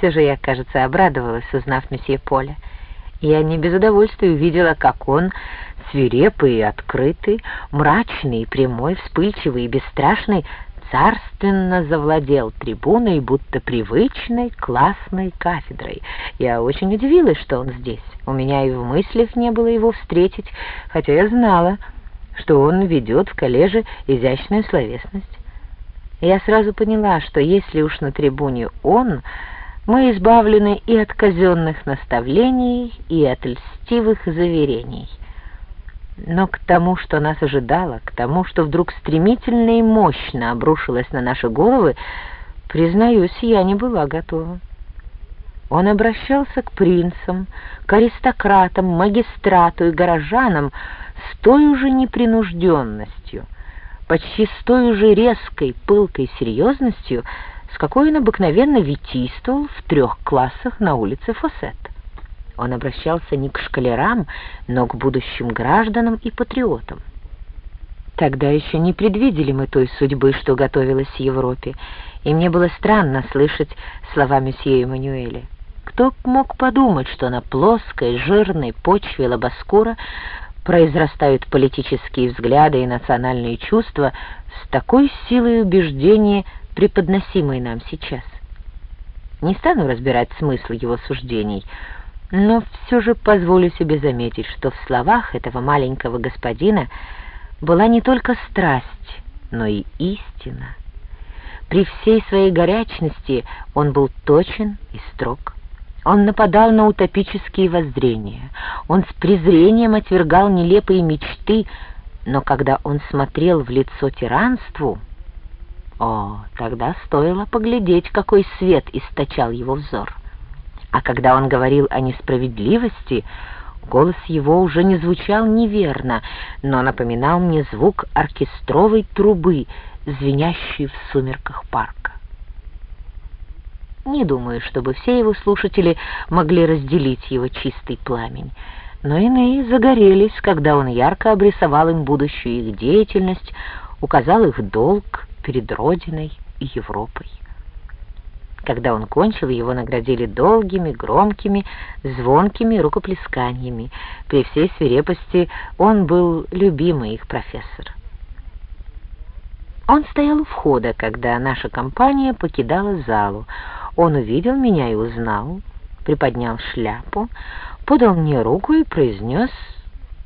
все же я, кажется, обрадовалась, узнав месье Поля. Я не без удовольствия увидела, как он, свирепый и открытый, мрачный и прямой, вспыльчивый и бесстрашный, царственно завладел трибуной, будто привычной классной кафедрой. Я очень удивилась, что он здесь. У меня и в мыслях не было его встретить, хотя я знала, что он ведет в коллеже изящную словесность. Я сразу поняла, что если уж на трибуне он, мы избавлены и от казенных наставлений, и от льстивых заверений. Но к тому, что нас ожидало, к тому, что вдруг стремительно и мощно обрушилось на наши головы, признаюсь, я не была готова. Он обращался к принцам, к аристократам, магистрату и горожанам с той же непринужденностью, почти с той же резкой, пылкой серьезностью, с какой он обыкновенно витийствовал в трех классах на улице Фосет. Он обращался не к шкалерам, но к будущим гражданам и патриотам. Тогда еще не предвидели мы той судьбы, что готовилась в Европе, и мне было странно слышать слова месье Эммануэля. Кто мог подумать, что на плоской, жирной почве Лабаскура произрастают политические взгляды и национальные чувства с такой силой убеждения, преподносимой нам сейчас? Не стану разбирать смысл его суждений — но все же позволю себе заметить, что в словах этого маленького господина была не только страсть, но и истина. При всей своей горячности он был точен и строг. Он нападал на утопические воззрения, он с презрением отвергал нелепые мечты, но когда он смотрел в лицо тиранству, о, тогда стоило поглядеть, какой свет источал его взор. А когда он говорил о несправедливости, голос его уже не звучал неверно, но напоминал мне звук оркестровой трубы, звенящей в сумерках парка. Не думаю, чтобы все его слушатели могли разделить его чистый пламень, но иные загорелись, когда он ярко обрисовал им будущую их деятельность, указал их долг перед Родиной и Европой. Когда он кончил, его наградили долгими, громкими, звонкими рукоплесканиями. При всей свирепости он был любимый их профессор. Он стоял у входа, когда наша компания покидала залу. Он увидел меня и узнал, приподнял шляпу, подал мне руку и произнес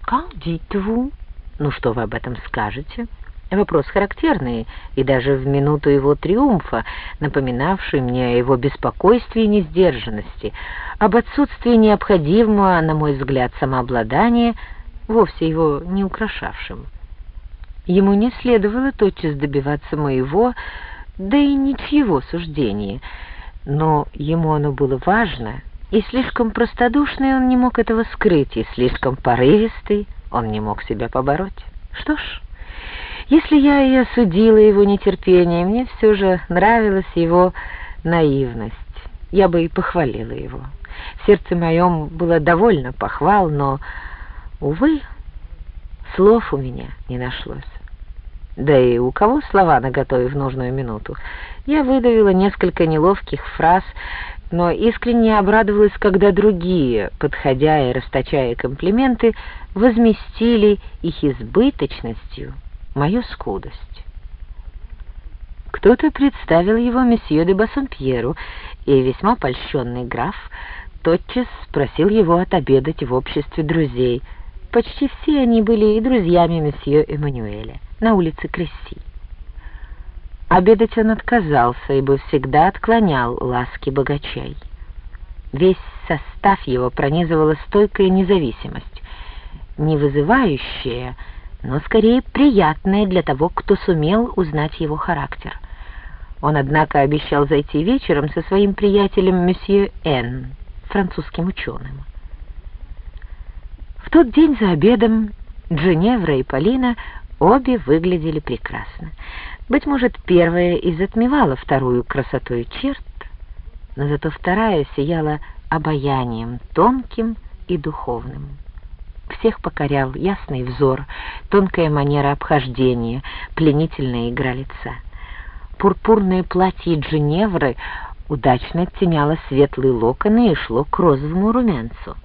«Как dites «Ну что вы об этом скажете?» Вопрос характерный, и даже в минуту его триумфа, напоминавший мне о его беспокойстве и несдержанности, об отсутствии необходимого, на мой взгляд, самообладания, вовсе его не украшавшим. Ему не следовало тотчас добиваться моего, да и ничьего суждения, но ему оно было важно, и слишком простодушный он не мог этого скрыть, и слишком порывистый он не мог себя побороть. Что ж... Если я и осудила его нетерпение, мне все же нравилась его наивность. Я бы и похвалила его. В сердце моем было довольно похвал, но, увы, слов у меня не нашлось. Да и у кого слова наготове в нужную минуту? Я выдавила несколько неловких фраз, но искренне обрадовалась, когда другие, подходя и расточая комплименты, возместили их избыточностью мою скудость. Кто-то представил его месье де Бассомпьеру, и весьма польщенный граф тотчас спросил его отобедать в обществе друзей. Почти все они были и друзьями месье Эммануэля на улице Кресси. Обедать он отказался, ибо всегда отклонял ласки богачей. Весь состав его пронизывала стойкая независимость, не вызывающая, но скорее приятное для того, кто сумел узнать его характер. Он, однако, обещал зайти вечером со своим приятелем месье Н, французским ученым. В тот день за обедом Дженевра и Полина обе выглядели прекрасно. Быть может, первая и затмевала вторую красотой черт, но зато вторая сияла обаянием тонким и духовным. Всех покорял ясный взор, тонкая манера обхождения, пленительная игра лица. Пурпурное платье Дженевры удачно оттеняло светлые локоны и шло к розовому румянцу.